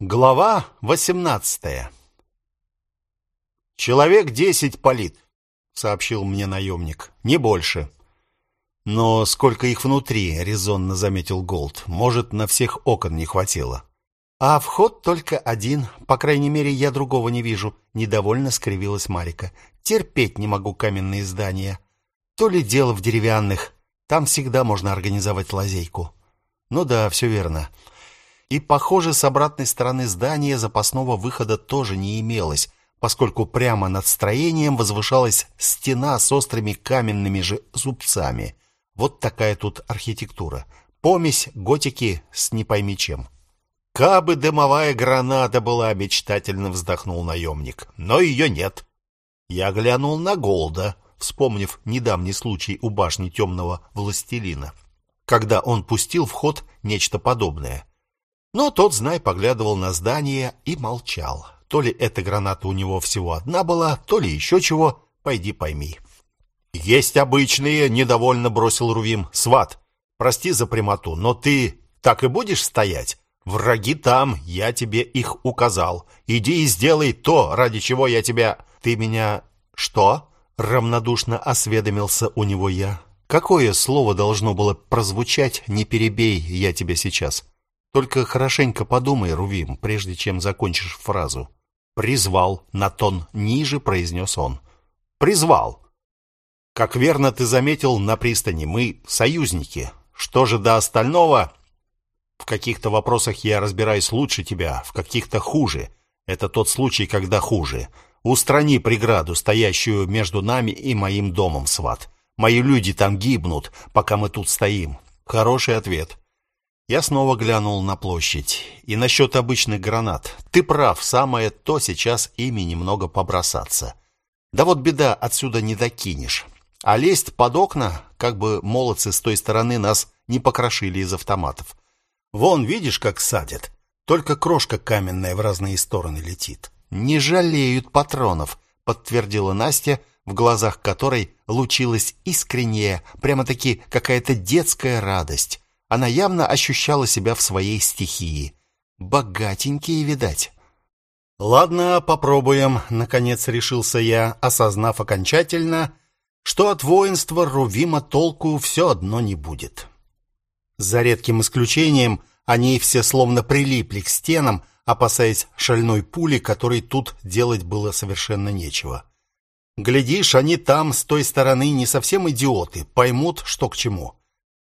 Глава 18. Человек десять палит, сообщил мне наемник. Не больше. Но сколько их внутри, резонно заметил Голд. Может, на всех окон не хватило. А вход только один, по крайней мере, я другого не вижу, недовольно скривилась Марика. Терпеть не могу каменные здания. То ли дело в деревянных. Там всегда можно организовать лазейку. Ну да, все верно. И, похоже, с обратной стороны здания запасного выхода тоже не имелось, поскольку прямо над строением возвышалась стена с острыми каменными же зубцами. Вот такая тут архитектура. Помесь готики с не пойми чем. «Кабы дымовая граната была», — мечтательно вздохнул наемник. «Но ее нет». Я глянул на Голда, вспомнив недавний случай у башни темного властелина, когда он пустил в ход нечто подобное. Но тот, знай, поглядывал на здание и молчал. То ли эта граната у него всего одна была, то ли еще чего, пойди пойми. «Есть обычные», — недовольно бросил Рувим. «Сват, прости за прямоту, но ты так и будешь стоять? Враги там, я тебе их указал. Иди и сделай то, ради чего я тебя...» «Ты меня... что?» — равнодушно осведомился у него я. «Какое слово должно было прозвучать, не перебей я тебя сейчас?» Только хорошенько подумай, Рувим, прежде чем закончишь фразу. Призвал, на тон ниже произнес он. Призвал. Как верно ты заметил, на пристани мы союзники. Что же до остального? В каких-то вопросах я разбираюсь лучше тебя, в каких-то хуже. Это тот случай, когда хуже. Устрани преграду, стоящую между нами и моим домом, сват. Мои люди там гибнут, пока мы тут стоим. Хороший ответ. Я снова глянул на площадь. И насчет обычных гранат. Ты прав, самое то сейчас ими немного побросаться. Да вот беда, отсюда не докинешь. А лезть под окна, как бы молодцы с той стороны нас не покрошили из автоматов. Вон, видишь, как садят. Только крошка каменная в разные стороны летит. Не жалеют патронов, подтвердила Настя, в глазах которой лучилась искренняя, прямо-таки какая-то детская радость. Она явно ощущала себя в своей стихии. Богатенькие, видать. Ладно, попробуем, наконец решился я, осознав окончательно, что от воинства Рувима толку все одно не будет. За редким исключением, они все словно прилипли к стенам, опасаясь шальной пули, которой тут делать было совершенно нечего. Глядишь, они там с той стороны не совсем идиоты, поймут, что к чему.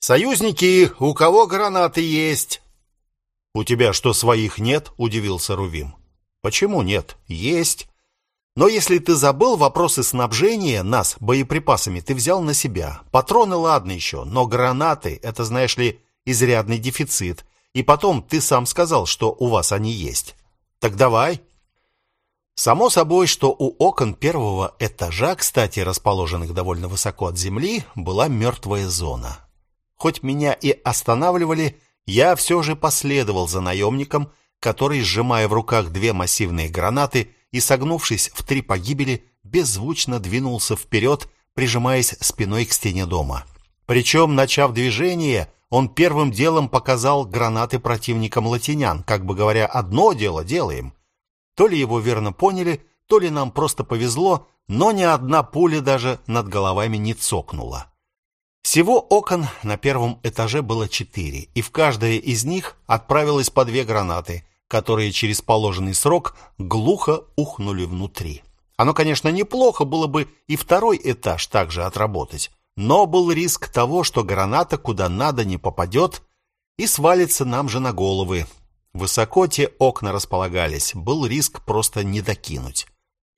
Союзники, у кого гранаты есть? У тебя что, своих нет? удивился Рувим. Почему нет? Есть. Но если ты забыл вопросы снабжения нас боеприпасами, ты взял на себя. Патроны ладно еще, но гранаты это, знаешь ли, изрядный дефицит. И потом ты сам сказал, что у вас они есть. Так давай. Само собой, что у окон первого этажа, кстати, расположенных довольно высоко от земли, была мертвая зона. Хоть меня и останавливали, я все же последовал за наемником, который, сжимая в руках две массивные гранаты и согнувшись в три погибели, беззвучно двинулся вперед, прижимаясь спиной к стене дома. Причем, начав движение, он первым делом показал гранаты противникам латинян, как бы говоря, одно дело делаем. То ли его верно поняли, то ли нам просто повезло, но ни одна пуля даже над головами не цокнула. Всего окон на первом этаже было четыре, и в каждое из них отправилось по две гранаты, которые через положенный срок глухо ухнули внутри. Оно, конечно, неплохо было бы и второй этаж также отработать, но был риск того, что граната куда надо не попадет и свалится нам же на головы. Высоко те окна располагались, был риск просто не докинуть.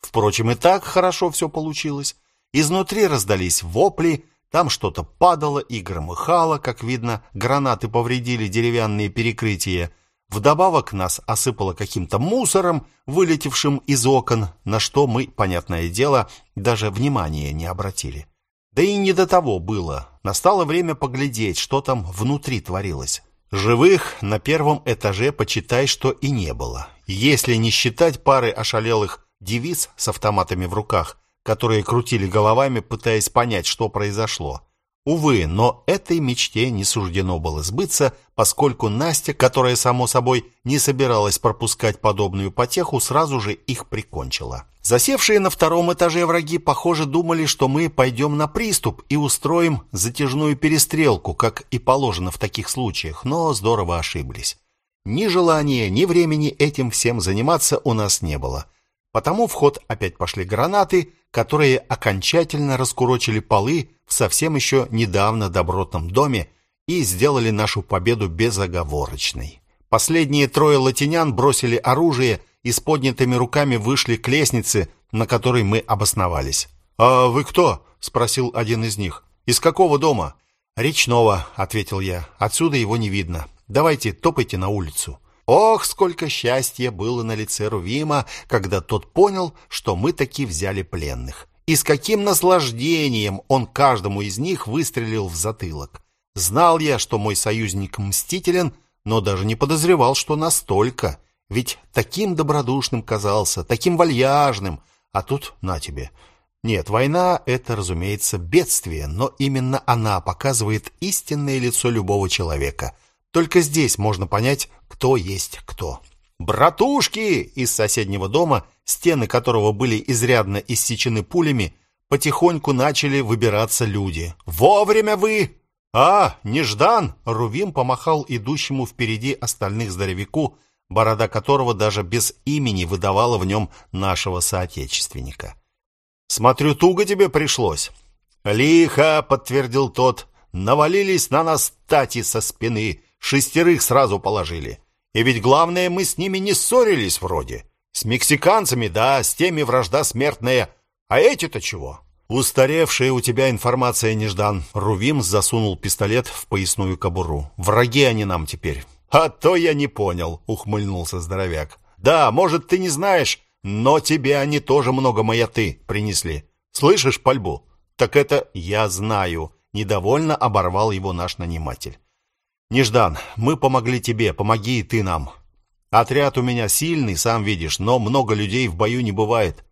Впрочем, и так хорошо все получилось. Изнутри раздались вопли, там что-то падало и громыхало, как видно, гранаты повредили деревянные перекрытия. Вдобавок нас осыпало каким-то мусором, вылетевшим из окон, на что мы, понятное дело, даже внимания не обратили. Да и не до того было. Настало время поглядеть, что там внутри творилось. Живых на первом этаже почитай, что и не было. Если не считать пары ошалелых девиц с автоматами в руках, которые крутили головами, пытаясь понять, что произошло. Увы, но этой мечте не суждено было сбыться, поскольку Настя, которая, само собой, не собиралась пропускать подобную потеху, сразу же их прикончила. Засевшие на втором этаже враги, похоже, думали, что мы пойдем на приступ и устроим затяжную перестрелку, как и положено в таких случаях, но здорово ошиблись. Ни желания, ни времени этим всем заниматься у нас не было. Потому в ход опять пошли гранаты, которые окончательно раскурочили полы в совсем еще недавно добротном доме и сделали нашу победу безоговорочной. Последние трое латинян бросили оружие и с поднятыми руками вышли к лестнице, на которой мы обосновались. «А вы кто?» — спросил один из них. «Из какого дома?» «Речного», — ответил я. «Отсюда его не видно. Давайте топайте на улицу». Ох, сколько счастья было на лице Рувима, когда тот понял, что мы таки взяли пленных. И с каким наслаждением он каждому из них выстрелил в затылок. Знал я, что мой союзник мстителен, но даже не подозревал, что настолько. Ведь таким добродушным казался, таким вальяжным, а тут на тебе. Нет, война — это, разумеется, бедствие, но именно она показывает истинное лицо любого человека — только здесь можно понять, кто есть кто. «Братушки!» Из соседнего дома, стены которого были изрядно иссечены пулями, потихоньку начали выбираться люди. «Вовремя вы!» «А, Неждан!» Рувим помахал идущему впереди остальных здоровяку, борода которого даже без имени выдавала в нем нашего соотечественника. «Смотрю, туго тебе пришлось». «Лихо!» — подтвердил тот. «Навалились на нас тати со спины. Шестерых сразу положили. И ведь главное, мы с ними не ссорились вроде. С мексиканцами, да, с теми вражда смертная. А эти-то чего? Устаревшая у тебя информация, Неждан. Рувим засунул пистолет в поясную кобуру. Враги они нам теперь. А то я не понял, ухмыльнулся здоровяк. Да, может, ты не знаешь, но тебе они тоже много маяты принесли. Слышишь пальбу? Так это я знаю. Недовольно оборвал его наш наниматель. Неждан, мы помогли тебе, помоги и ты нам. Отряд у меня сильный, сам видишь, но много людей в бою не бывает.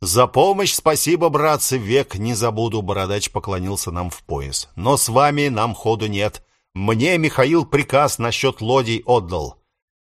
За помощь спасибо, братцы, век не забуду, бородач поклонился нам в пояс. Но с вами нам ходу нет. Мне Михаил приказ насчет лодий отдал.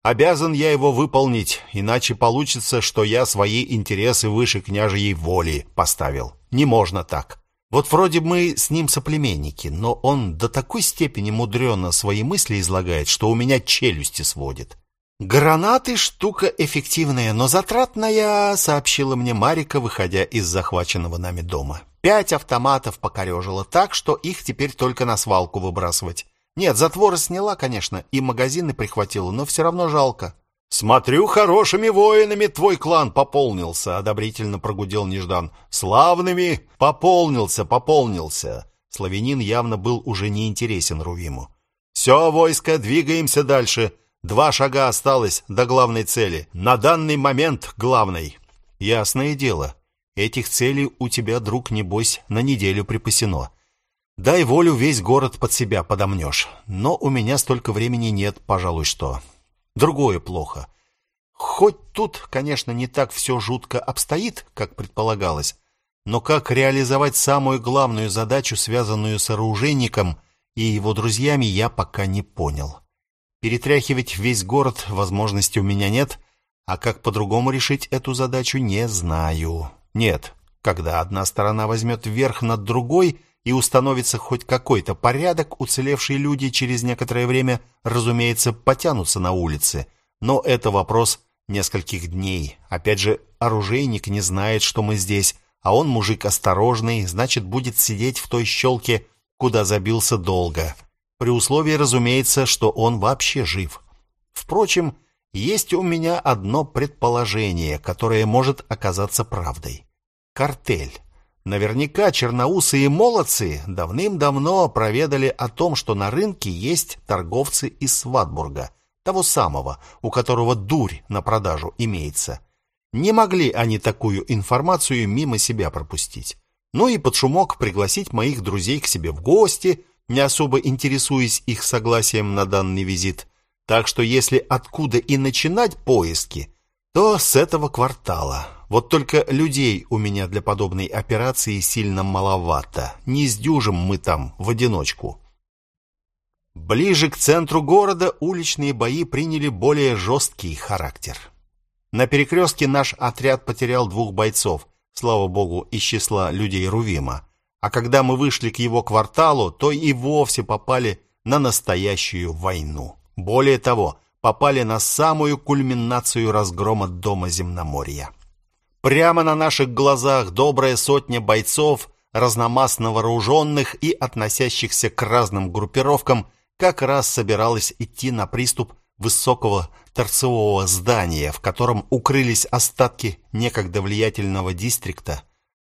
Обязан я его выполнить, иначе получится, что я свои интересы выше княжьей воли поставил. Не можно так. Вот вроде мы с ним соплеменники, но он до такой степени мудрено свои мысли излагает, что у меня челюсти сводит. «Гранаты — штука эффективная, но затратная», — сообщила мне Марика, выходя из захваченного нами дома. «Пять автоматов покорежило так, что их теперь только на свалку выбрасывать. Нет, затворы сняла, конечно, и магазины прихватила, но все равно жалко». «Смотрю, хорошими воинами твой клан пополнился», — одобрительно прогудел Неждан. «Славными! Пополнился, пополнился!» Славянин явно был уже не интересен Рувиму. «Все, войско, двигаемся дальше. Два шага осталось до главной цели. На данный момент главной». «Ясное дело. Этих целей у тебя, друг, небось, на неделю припасено. Дай волю, весь город под себя подомнешь. Но у меня столько времени нет, пожалуй, что...» Другое плохо. Хоть тут, конечно, не так все жутко обстоит, как предполагалось, но как реализовать самую главную задачу, связанную с оружейником и его друзьями, я пока не понял. Перетряхивать весь город возможности у меня нет, а как по-другому решить эту задачу, не знаю. Нет, когда одна сторона возьмет верх над другой и установится хоть какой-то порядок, уцелевшие люди через некоторое время, разумеется, потянутся на улице. Но это вопрос нескольких дней. Опять же, оружейник не знает, что мы здесь, а он мужик осторожный, значит, будет сидеть в той щелке, куда забился долго. При условии, разумеется, что он вообще жив. Впрочем, есть у меня одно предположение, которое может оказаться правдой. Картель. Наверняка черноусые молодцы давным-давно проведали о том, что на рынке есть торговцы из Сватбурга, того самого, у которого дурь на продажу имеется. Не могли они такую информацию мимо себя пропустить. Ну и под шумок пригласить моих друзей к себе в гости, не особо интересуясь их согласием на данный визит. Так что если откуда и начинать поиски, то с этого квартала. Вот только людей у меня для подобной операции сильно маловато. Не сдюжим мы там в одиночку. Ближе к центру города уличные бои приняли более жесткий характер. На перекрестке наш отряд потерял двух бойцов, слава богу, из числа людей Рувима. А когда мы вышли к его кварталу, то и вовсе попали на настоящую войну. Более того, попали на самую кульминацию разгрома дома Земноморья. Прямо на наших глазах добрая сотня бойцов, разномастно вооруженных и относящихся к разным группировкам, как раз собиралась идти на приступ высокого торцевого здания, в котором укрылись остатки некогда влиятельного дистрикта,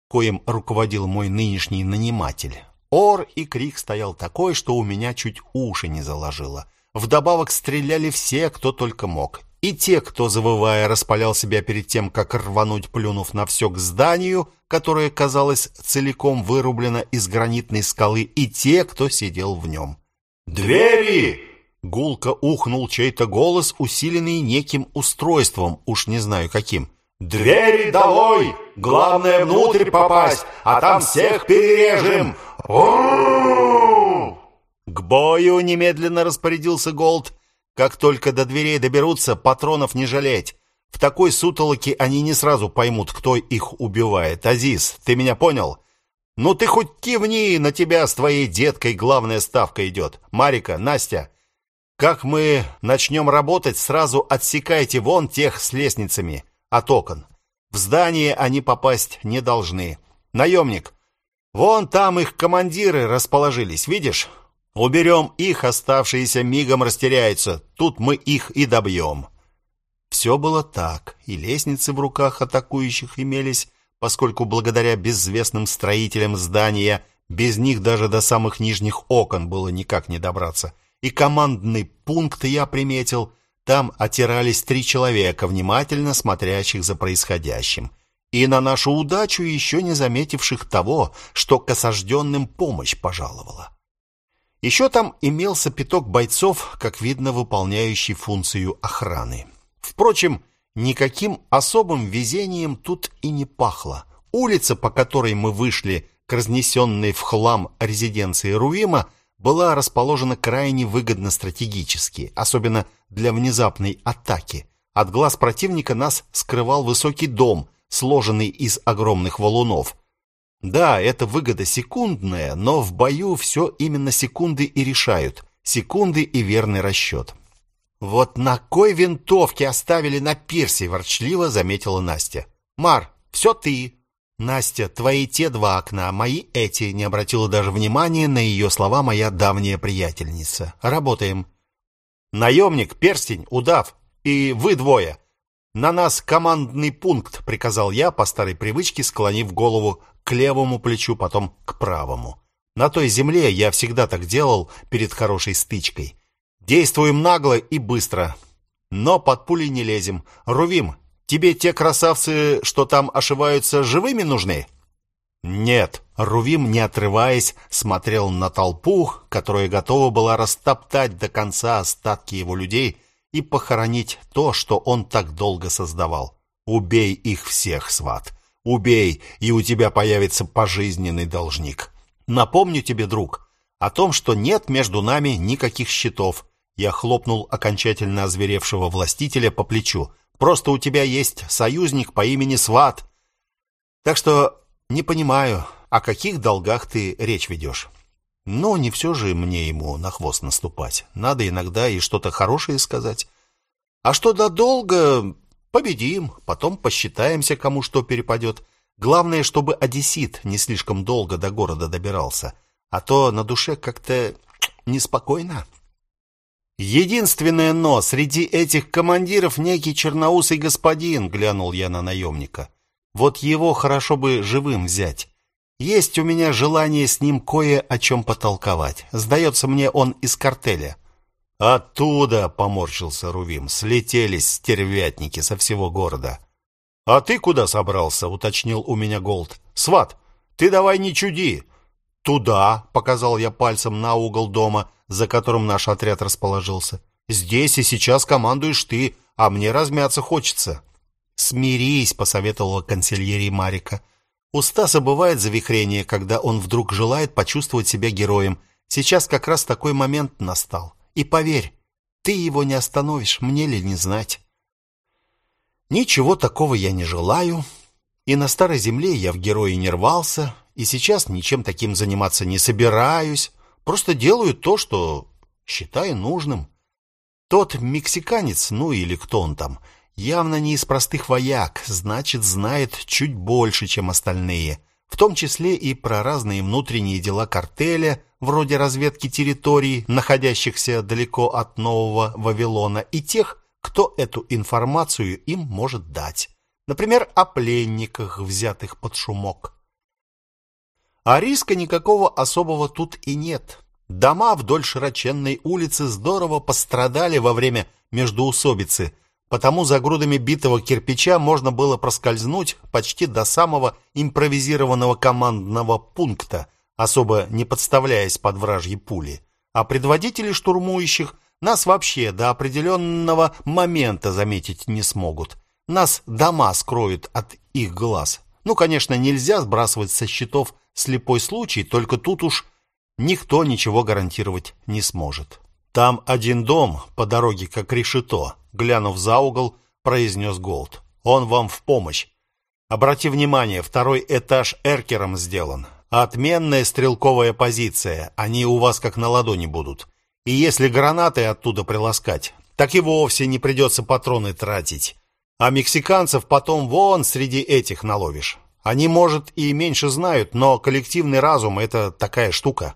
коим руководил мой нынешний наниматель. Ор и крик стоял такой, что у меня чуть уши не заложило. Вдобавок стреляли все, кто только мог. И те, кто, завывая, распалял себя перед тем, как рвануть, плюнув на все к зданию, которое казалось целиком вырублено из гранитной скалы, и те, кто сидел в нем. «Двери!» Гулко ухнул чей-то голос, усиленный неким устройством, уж не знаю каким. «Двери долой! Главное внутрь попасть, а там всех перережем! К бою немедленно распорядился Голд. Как только до дверей доберутся, патронов не жалеть. В такой сутолоке они не сразу поймут, кто их убивает. Азиз, ты меня понял? Ну ты хоть кивни, на тебя с твоей деткой главная ставка идет. Марика, Настя, как мы начнем работать, сразу отсекайте вон тех с лестницами от окон. В здание они попасть не должны. Наемник, вон там их командиры расположились, видишь? Уберем их, оставшиеся мигом растеряются. Тут мы их и добьем. Все было так, и лестницы в руках атакующих имелись, поскольку благодаря безвестным строителям здания без них даже до самых нижних окон было никак не добраться и командный пункт я приметил. Там отирались три человека, внимательно смотрящих за происходящим. И на нашу удачу еще не заметивших того, что к осажденным помощь пожаловала. Еще там имелся пяток бойцов, как видно, выполняющий функцию охраны. Впрочем, никаким особым везением тут и не пахло. Улица, по которой мы вышли к разнесенной в хлам резиденции Руима, была расположена крайне выгодно стратегически, особенно для внезапной атаки. От глаз противника нас скрывал высокий дом, сложенный из огромных валунов. Да, это выгода секундная, но в бою все именно секунды и решают. Секунды и верный расчет. «Вот на кой винтовке оставили на пирсе?» – ворчливо заметила Настя. «Мар, все ты!» Настя, твои те два окна, мои эти, не обратила даже внимания на ее слова моя давняя приятельница. Работаем. Наемник, перстень, удав и вы двое. На нас командный пункт, приказал я по старой привычке, склонив голову к левому плечу, потом к правому. На той земле я всегда так делал перед хорошей стычкой. Действуем нагло и быстро, но под пули не лезем. Рувим, Тебе те красавцы, что там ошиваются, живыми нужны? Нет, Рувим, не отрываясь, смотрел на толпу, которая готова была растоптать до конца остатки его людей и похоронить то, что он так долго создавал. Убей их всех, сват. Убей, и у тебя появится пожизненный должник. Напомню тебе, друг, о том, что нет между нами никаких счетов. Я хлопнул окончательно озверевшего властителя по плечу. Просто у тебя есть союзник по имени Сват. Так что не понимаю, о каких долгах ты речь ведешь. Но не все же мне ему на хвост наступать. Надо иногда и что-то хорошее сказать. А что до долга, победим, потом посчитаемся, кому что перепадет. Главное, чтобы одессит не слишком долго до города добирался, а то на душе как-то неспокойно. Единственное «но» среди этих командиров некий черноусый господин, глянул я на наемника. Вот его хорошо бы живым взять. Есть у меня желание с ним кое о чем потолковать. Сдается мне он из картеля. Оттуда, поморщился Рувим, слетелись стервятники со всего города. А ты куда собрался, уточнил у меня Голд. Сват, ты давай не чуди. Туда, показал я пальцем на угол дома за которым наш отряд расположился. Здесь и сейчас командуешь ты, а мне размяться хочется. «Смирись», — посоветовала консильерия Марика. «У Стаса бывает завихрение, когда он вдруг желает почувствовать себя героем. Сейчас как раз такой момент настал. И поверь, ты его не остановишь, мне ли не знать». Ничего такого я не желаю, и на старой земле я в герои не рвался, и сейчас ничем таким заниматься не собираюсь, просто делаю то, что считаю нужным. Тот мексиканец, ну или кто он там, явно не из простых вояк, значит, знает чуть больше, чем остальные, в том числе и про разные внутренние дела картеля, вроде разведки территорий, находящихся далеко от Нового Вавилона, и тех, кто эту информацию им может дать. Например, о пленниках, взятых под шумок. А риска никакого особого тут и нет. Дома вдоль широченной улицы здорово пострадали во время междоусобицы, потому за грудами битого кирпича можно было проскользнуть почти до самого импровизированного командного пункта, особо не подставляясь под вражьи пули. А предводители штурмующих нас вообще до определенного момента заметить не смогут. Нас дома скроют от их глаз. Ну, конечно, нельзя сбрасывать со счетов слепой случай, только тут уж никто ничего гарантировать не сможет. Там один дом по дороге как решето, глянув за угол, произнес Голд. Он вам в помощь. Обрати внимание, второй этаж эркером сделан. Отменная стрелковая позиция. Они у вас как на ладони будут. И если гранаты оттуда приласкать, так и вовсе не придется патроны тратить. А мексиканцев потом вон среди этих наловишь. Они, может, и меньше знают, но коллективный разум — это такая штука.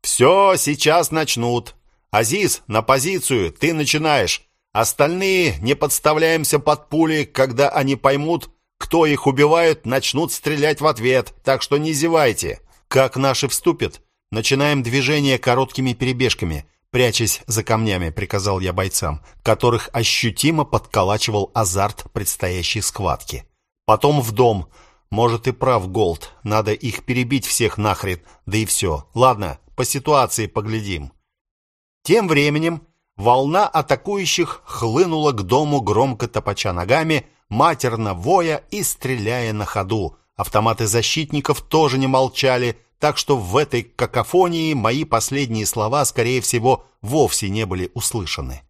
«Все, сейчас начнут. Азиз, на позицию, ты начинаешь. Остальные не подставляемся под пули, когда они поймут, кто их убивает, начнут стрелять в ответ, так что не зевайте. Как наши вступят, начинаем движение короткими перебежками» прячась за камнями, приказал я бойцам, которых ощутимо подколачивал азарт предстоящей схватки. Потом в дом. Может и прав Голд, надо их перебить всех нахрен, да и все. Ладно, по ситуации поглядим. Тем временем волна атакующих хлынула к дому громко топача ногами, матерно воя и стреляя на ходу. Автоматы защитников тоже не молчали, так что в этой какофонии мои последние слова, скорее всего, вовсе не были услышаны.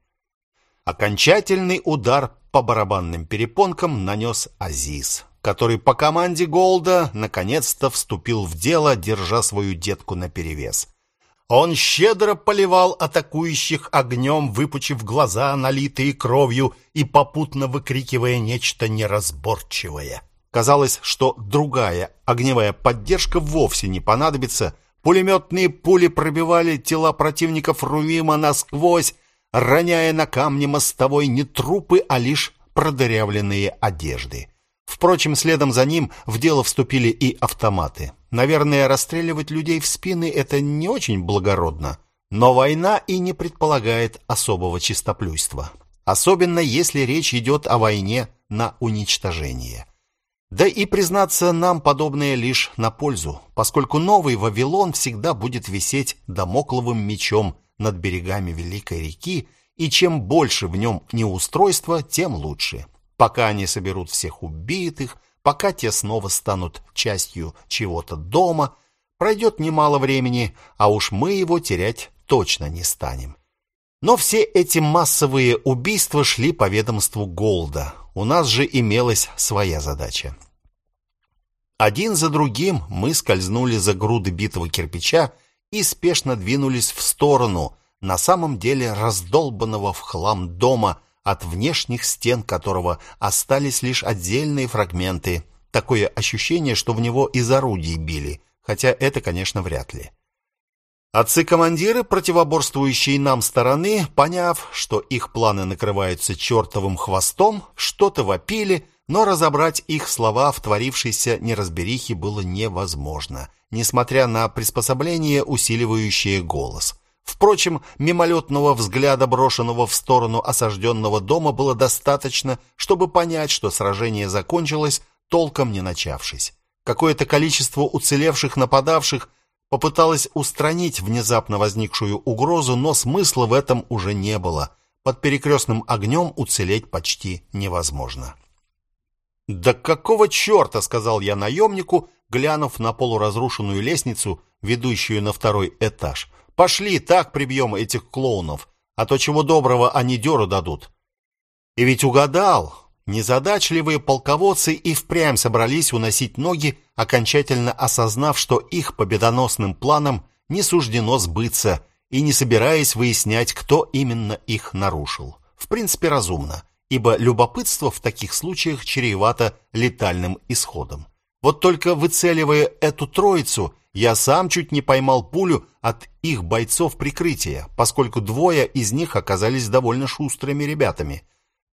Окончательный удар по барабанным перепонкам нанес Азиз, который по команде Голда наконец-то вступил в дело, держа свою детку наперевес. Он щедро поливал атакующих огнем, выпучив глаза, налитые кровью, и попутно выкрикивая нечто неразборчивое. Казалось, что другая огневая поддержка вовсе не понадобится. Пулеметные пули пробивали тела противников Рувима насквозь, роняя на камни мостовой не трупы, а лишь продырявленные одежды. Впрочем, следом за ним в дело вступили и автоматы. Наверное, расстреливать людей в спины это не очень благородно, но война и не предполагает особого чистоплюйства, особенно если речь идет о войне на уничтожение. Да и признаться нам подобное лишь на пользу, поскольку новый Вавилон всегда будет висеть домокловым мечом над берегами великой реки, и чем больше в нем неустройства, тем лучше. Пока они соберут всех убитых, пока те снова станут частью чего-то дома, пройдет немало времени, а уж мы его терять точно не станем. Но все эти массовые убийства шли по ведомству Голда. У нас же имелась своя задача. Один за другим мы скользнули за груды битого кирпича и спешно двинулись в сторону, на самом деле раздолбанного в хлам дома, от внешних стен которого остались лишь отдельные фрагменты. Такое ощущение, что в него из орудий били, хотя это, конечно, вряд ли. Отцы-командиры противоборствующей нам стороны, поняв, что их планы накрываются чертовым хвостом, что-то вопили, но разобрать их слова в творившейся неразберихе было невозможно, несмотря на приспособление, усиливающее голос. Впрочем, мимолетного взгляда, брошенного в сторону осажденного дома, было достаточно, чтобы понять, что сражение закончилось, толком не начавшись. Какое-то количество уцелевших нападавших Попыталась устранить внезапно возникшую угрозу, но смысла в этом уже не было. Под перекрестным огнем уцелеть почти невозможно. «Да какого черта?» — сказал я наемнику, глянув на полуразрушенную лестницу, ведущую на второй этаж. «Пошли, так прибьем этих клоунов, а то чего доброго они дёру дадут». И ведь угадал. Незадачливые полководцы и впрямь собрались уносить ноги, окончательно осознав, что их победоносным планам не суждено сбыться, и не собираясь выяснять, кто именно их нарушил. В принципе, разумно ибо любопытство в таких случаях чревато летальным исходом. Вот только выцеливая эту троицу, я сам чуть не поймал пулю от их бойцов прикрытия, поскольку двое из них оказались довольно шустрыми ребятами.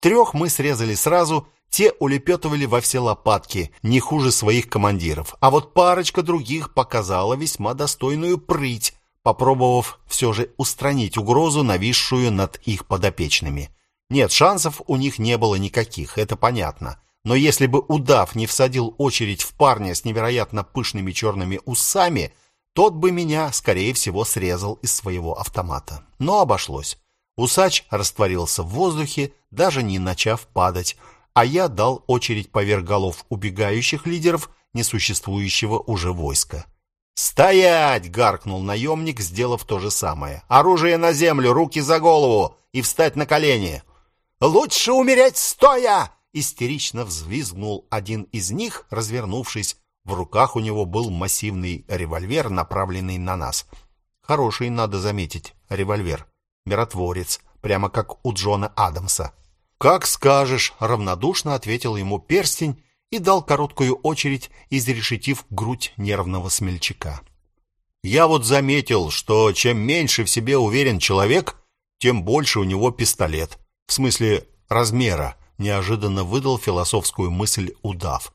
Трех мы срезали сразу, те улепетывали во все лопатки, не хуже своих командиров. А вот парочка других показала весьма достойную прыть, попробовав все же устранить угрозу, нависшую над их подопечными. Нет, шансов у них не было никаких, это понятно. Но если бы удав не всадил очередь в парня с невероятно пышными черными усами, тот бы меня, скорее всего, срезал из своего автомата. Но обошлось. Усач растворился в воздухе, даже не начав падать, а я дал очередь поверх голов убегающих лидеров несуществующего уже войска. «Стоять!» — гаркнул наемник, сделав то же самое. «Оружие на землю, руки за голову и встать на колени!» Лучше умереть стоя!» Истерично взвизгнул один из них, развернувшись. В руках у него был массивный револьвер, направленный на нас. Хороший, надо заметить, револьвер. Миротворец, прямо как у Джона Адамса. «Как скажешь», — равнодушно ответил ему перстень и дал короткую очередь, изрешетив грудь нервного смельчака. Я вот заметил, что чем меньше в себе уверен человек, тем больше у него пистолет. В смысле размера, неожиданно выдал философскую мысль удав.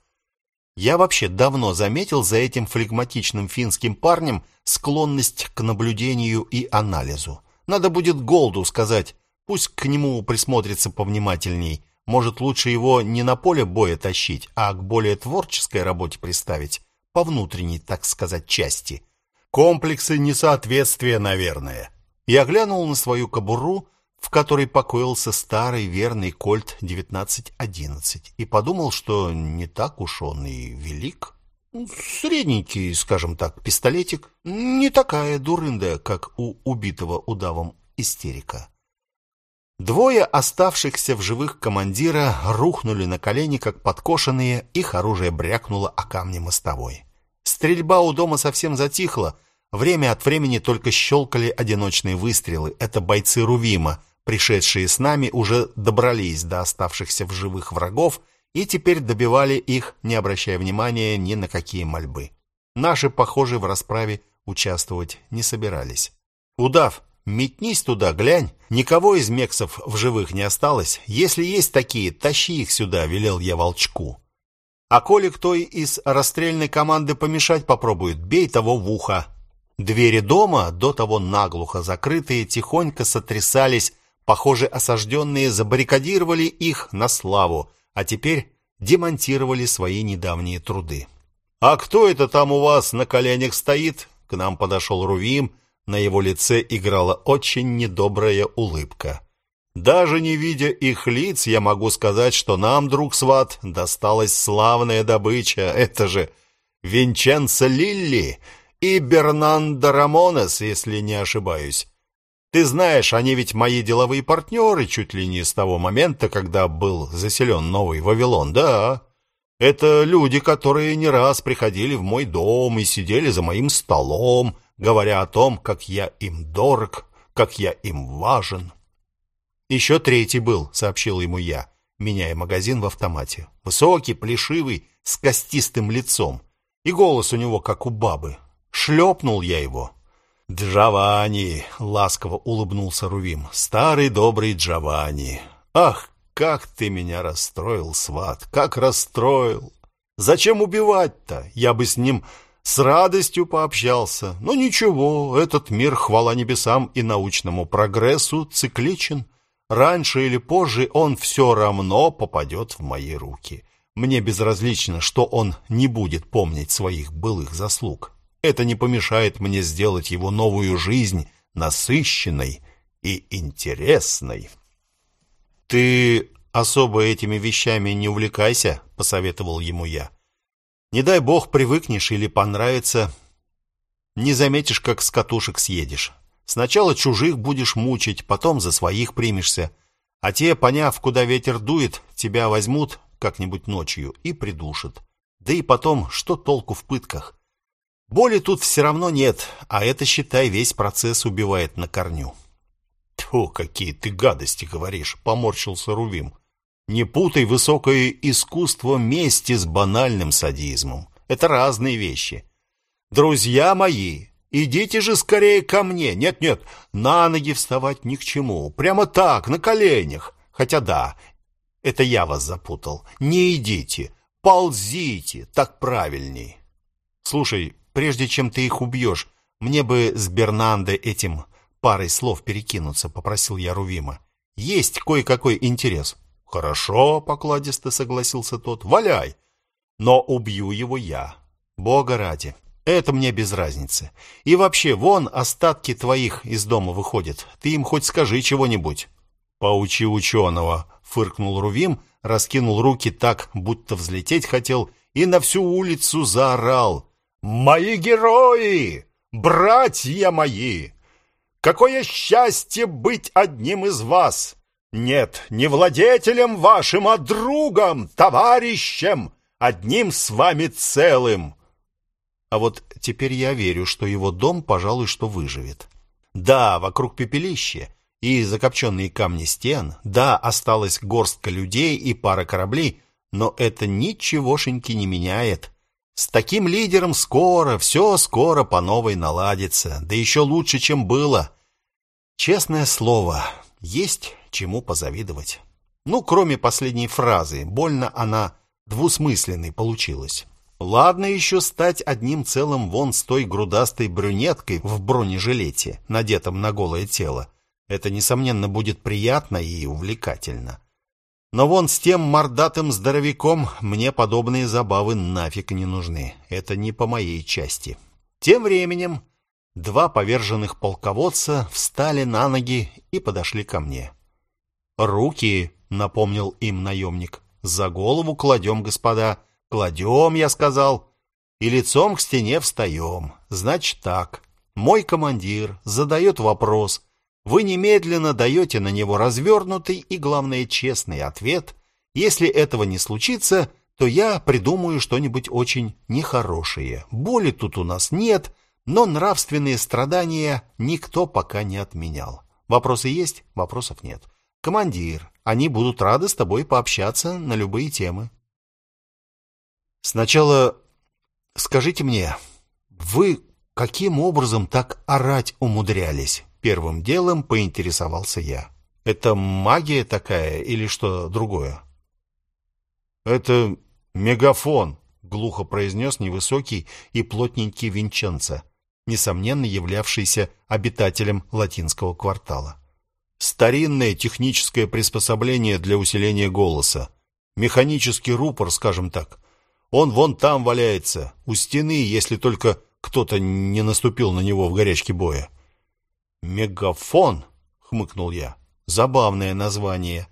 Я вообще давно заметил за этим флегматичным финским парнем склонность к наблюдению и анализу. Надо будет Голду сказать, пусть к нему присмотрится повнимательней. Может, лучше его не на поле боя тащить, а к более творческой работе приставить, по внутренней, так сказать, части. Комплексы несоответствия, наверное. Я глянул на свою кобуру, в которой покоился старый верный кольт 1911, и подумал, что не так уж он и велик. Средненький, скажем так, пистолетик, не такая дурында, как у убитого удавом истерика. Двое оставшихся в живых командира рухнули на колени, как подкошенные, их оружие брякнуло о камни мостовой. Стрельба у дома совсем затихла, время от времени только щелкали одиночные выстрелы. Это бойцы Рувима, Пришедшие с нами уже добрались до оставшихся в живых врагов и теперь добивали их, не обращая внимания ни на какие мольбы. Наши, похоже, в расправе участвовать не собирались. «Удав, метнись туда, глянь. Никого из мексов в живых не осталось. Если есть такие, тащи их сюда», — велел я волчку. «А коли кто из расстрельной команды помешать попробует, бей того в ухо». Двери дома, до того наглухо закрытые, тихонько сотрясались Похоже, осажденные забаррикадировали их на славу, а теперь демонтировали свои недавние труды. «А кто это там у вас на коленях стоит?» К нам подошел Рувим, на его лице играла очень недобрая улыбка. «Даже не видя их лиц, я могу сказать, что нам, друг Сват, досталась славная добыча. Это же Винченцо Лилли и Бернандо Рамонес, если не ошибаюсь. Ты знаешь, они ведь мои деловые партнеры чуть ли не с того момента, когда был заселен Новый Вавилон, да. Это люди, которые не раз приходили в мой дом и сидели за моим столом, говоря о том, как я им дорог, как я им важен. Еще третий был, сообщил ему я, меняя магазин в автомате. Высокий, плешивый, с костистым лицом. И голос у него, как у бабы. Шлепнул я его. «Джованни!» — ласково улыбнулся Рувим. «Старый добрый Джованни! Ах, как ты меня расстроил, сват! Как расстроил! Зачем убивать-то? Я бы с ним с радостью пообщался. Но ничего, этот мир, хвала небесам и научному прогрессу, цикличен. Раньше или позже он все равно попадет в мои руки. Мне безразлично, что он не будет помнить своих былых заслуг». Это не помешает мне сделать его новую жизнь насыщенной и интересной. Ты особо этими вещами не увлекайся, посоветовал ему я. Не дай бог привыкнешь или понравится, не заметишь, как с катушек съедешь. Сначала чужих будешь мучить, потом за своих примешься. А те, поняв, куда ветер дует, тебя возьмут как-нибудь ночью и придушат. Да и потом, что толку в пытках? Боли тут все равно нет, а это, считай, весь процесс убивает на корню. Тьфу, какие ты гадости говоришь, поморщился Рувим. Не путай высокое искусство мести с банальным садизмом. Это разные вещи. Друзья мои, идите же скорее ко мне. Нет-нет, на ноги вставать ни к чему. Прямо так, на коленях. Хотя да, это я вас запутал. Не идите, ползите, так правильней. Слушай, прежде чем ты их убьешь, мне бы с Бернандо этим парой слов перекинуться, попросил я Рувима. Есть кое-какой интерес. Хорошо, покладисто согласился тот. Валяй. Но убью его я. Бога ради. Это мне без разницы. И вообще, вон остатки твоих из дома выходят. Ты им хоть скажи чего-нибудь. Поучи ученого, фыркнул Рувим, раскинул руки так, будто взлететь хотел, и на всю улицу заорал: "Мои герои, братья мои! Какое счастье быть одним из вас! Нет, не владетелем вашим, а другом, товарищем, одним с вами целым. А вот теперь я верю, что его дом, пожалуй, что выживет. Да, вокруг пепелище и закопченные камни стен, да, осталась горстка людей и пара кораблей, но это ничегошеньки не меняет. С таким лидером скоро, все скоро по новой наладится, да еще лучше, чем было. Честное слово, есть чему позавидовать. Ну, кроме последней фразы, больно она двусмысленной получилась. Ладно еще стать одним целым вон с той грудастой брюнеткой в бронежилете, надетом на голое тело. Это, несомненно, будет приятно и увлекательно. Но вон с тем мордатым здоровяком мне подобные забавы нафиг не нужны. Это не по моей части. Тем временем два поверженных полководца встали на ноги и подошли ко мне. «Руки», — напомнил им наемник. «За голову кладем, господа. Кладем, я сказал. И лицом к стене встаем. Значит так. Мой командир задает вопрос. Вы немедленно даете на него развернутый и, главное, честный ответ. Если этого не случится, то я придумаю что-нибудь очень нехорошее. Боли тут у нас нет, но нравственные страдания никто пока не отменял. Вопросы есть, вопросов нет командир. Они будут рады с тобой пообщаться на любые темы. Сначала скажите мне, вы каким образом так орать умудрялись? Первым делом поинтересовался я. Это магия такая или что другое? Это мегафон, глухо произнес невысокий и плотненький Винченцо, несомненно являвшийся обитателем латинского квартала. Старинное техническое приспособление для усиления голоса. Механический рупор, скажем так. Он вон там валяется, у стены, если только кто-то не наступил на него в горячке боя. Мегафон, хмыкнул я. Забавное название.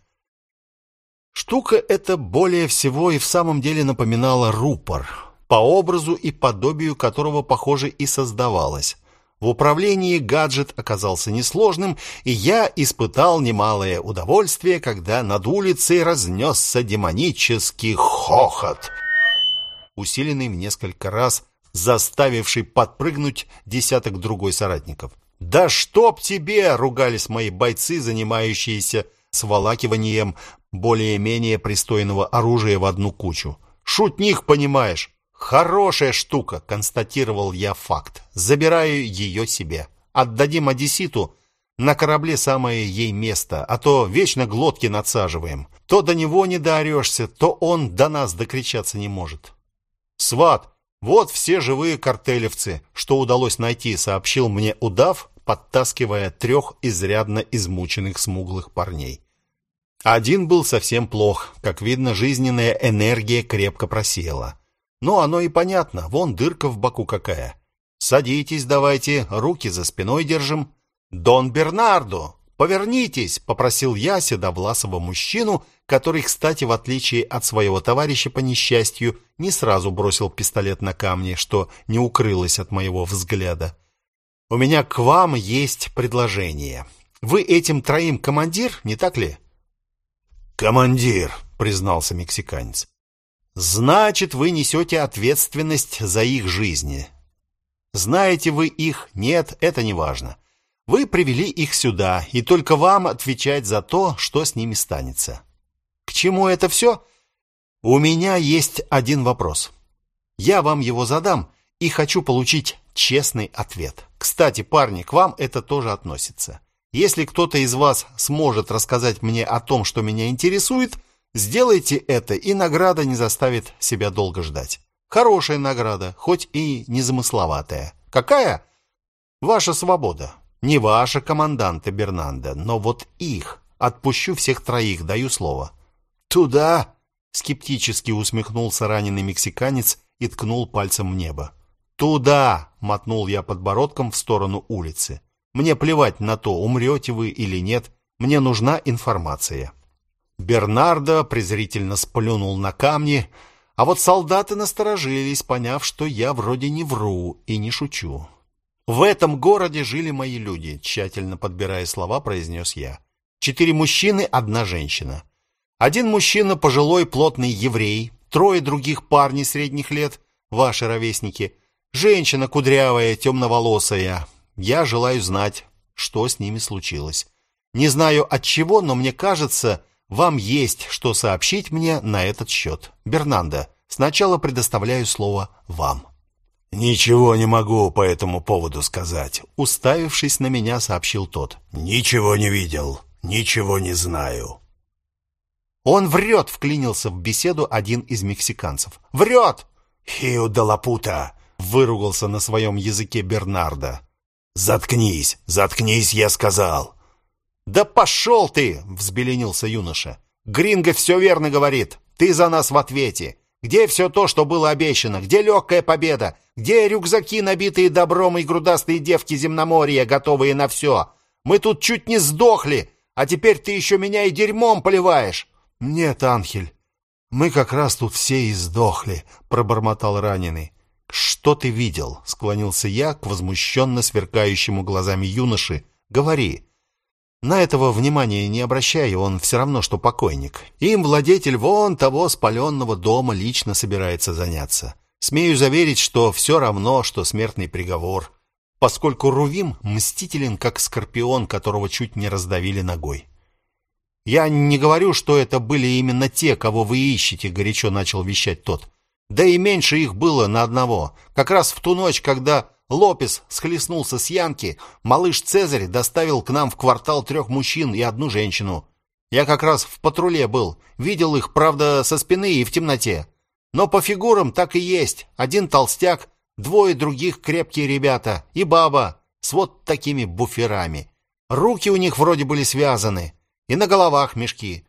Штука эта более всего и в самом деле напоминала рупор, по образу и подобию которого, похоже, и создавалась. В управлении гаджет оказался несложным, и я испытал немалое удовольствие, когда над улицей разнесся демонический хохот, усиленный в несколько раз, заставивший подпрыгнуть десяток другой соратников. «Да чтоб тебе!» — ругались мои бойцы, занимающиеся сволакиванием более-менее пристойного оружия в одну кучу. «Шутник, понимаешь!» Хорошая штука, констатировал я факт. Забираю ее себе. Отдадим Одесситу. На корабле самое ей место, а то вечно глотки надсаживаем. То до него не доорешься, то он до нас докричаться не может. Сват, вот все живые картелевцы, что удалось найти, сообщил мне удав, подтаскивая трех изрядно измученных смуглых парней. Один был совсем плох, как видно, жизненная энергия крепко просела. Ну, оно и понятно, вон дырка в боку какая. Садитесь давайте, руки за спиной держим. Дон Бернардо, «Повернитесь!» — попросил я седовласого мужчину, который, кстати, в отличие от своего товарища по несчастью, не сразу бросил пистолет на камни, что не укрылось от моего взгляда. «У меня к вам есть предложение. Вы этим троим командир, не так ли?» «Командир», — признался мексиканец. «Значит, вы несете ответственность за их жизни. Знаете вы их? Нет, это не важно. Вы привели их сюда, и только вам отвечать за то, что с ними станется. К чему это все? У меня есть один вопрос. Я вам его задам и хочу получить честный ответ. Кстати, парни, к вам это тоже относится. Если кто-то из вас сможет рассказать мне о том, что меня интересует, сделайте это, и награда не заставит себя долго ждать. Хорошая награда, хоть и незамысловатая. Какая? Ваша свобода. Не ваши команданты Бернанда, но вот их. Отпущу всех троих, даю слово. Туда, скептически усмехнулся раненый мексиканец и ткнул пальцем в небо. Туда, мотнул я подбородком в сторону улицы. Мне плевать на то, умрете вы или нет, мне нужна информация. Бернардо презрительно сплюнул на камни, а вот солдаты насторожились, поняв, что я вроде не вру и не шучу. В этом городе жили мои люди, тщательно подбирая слова, произнес я. Четыре мужчины, одна женщина. Один мужчина пожилой плотный еврей, трое других парней средних лет, ваши ровесники. Женщина кудрявая, темноволосая. Я желаю знать, что с ними случилось. Не знаю от чего, но мне кажется, вам есть что сообщить мне на этот счет. Бернандо, сначала предоставляю слово вам. «Ничего не могу по этому поводу сказать», — уставившись на меня, сообщил тот. «Ничего не видел, ничего не знаю». «Он врет!» — вклинился в беседу один из мексиканцев. «Врет!» «Хиу де лапута!» — выругался на своем языке Бернардо. «Заткнись! Заткнись, я сказал!» «Да пошел ты!» — взбеленился юноша. «Гринго все верно говорит. Ты за нас в ответе. Где все то, что было обещано? Где легкая победа? Где рюкзаки, набитые добром и грудастые девки земноморья, готовые на все? Мы тут чуть не сдохли, а теперь ты еще меня и дерьмом поливаешь!» «Нет, Анхель, мы как раз тут все и сдохли», — пробормотал раненый. «Что ты видел?» — склонился я к возмущенно сверкающему глазами юноши. «Говори». На этого внимания не обращай, он все равно, что покойник. Им владетель вон того спаленного дома лично собирается заняться. Смею заверить, что все равно, что смертный приговор, поскольку Рувим мстителен, как скорпион, которого чуть не раздавили ногой. «Я не говорю, что это были именно те, кого вы ищете», — горячо начал вещать тот. «Да и меньше их было на одного. Как раз в ту ночь, когда Лопес схлестнулся с Янки, малыш Цезарь доставил к нам в квартал трех мужчин и одну женщину. Я как раз в патруле был, видел их, правда, со спины и в темноте. Но по фигурам так и есть. Один толстяк, двое других крепкие ребята и баба с вот такими буферами. Руки у них вроде были связаны, и на головах мешки.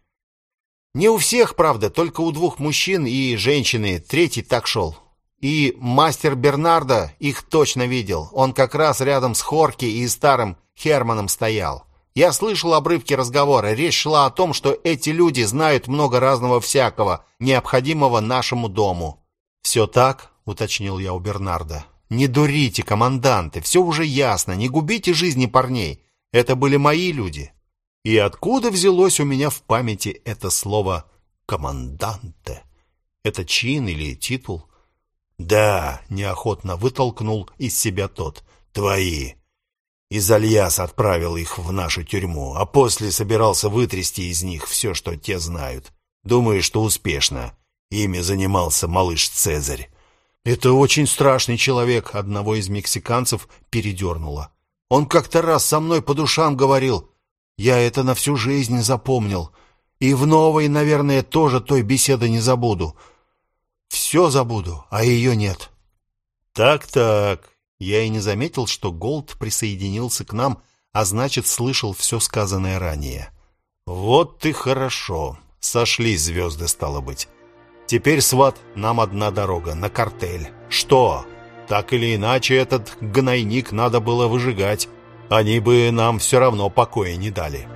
Не у всех, правда, только у двух мужчин и женщины, третий так шел. И мастер Бернардо их точно видел. Он как раз рядом с Хорки и старым Херманом стоял. Я слышал обрывки разговора. Речь шла о том, что эти люди знают много разного всякого, необходимого нашему дому. «Все так?» — уточнил я у Бернарда. «Не дурите, команданты, все уже ясно, не губите жизни парней. Это были мои люди». И откуда взялось у меня в памяти это слово «команданте»? Это чин или титул? «Да», — неохотно вытолкнул из себя тот, — «твои». Из Альяс отправил их в нашу тюрьму, а после собирался вытрясти из них все, что те знают. Думаю, что успешно. Ими занимался малыш Цезарь. «Это очень страшный человек», — одного из мексиканцев передернуло. «Он как-то раз со мной по душам говорил. Я это на всю жизнь запомнил. И в новой, наверное, тоже той беседы не забуду. Все забуду, а ее нет. Так-так. Я и не заметил, что Голд присоединился к нам, а значит, слышал все сказанное ранее. Вот ты хорошо. Сошлись звезды, стало быть. Теперь, сват, нам одна дорога, на картель. Что? Так или иначе, этот гнойник надо было выжигать. Они бы нам все равно покоя не дали.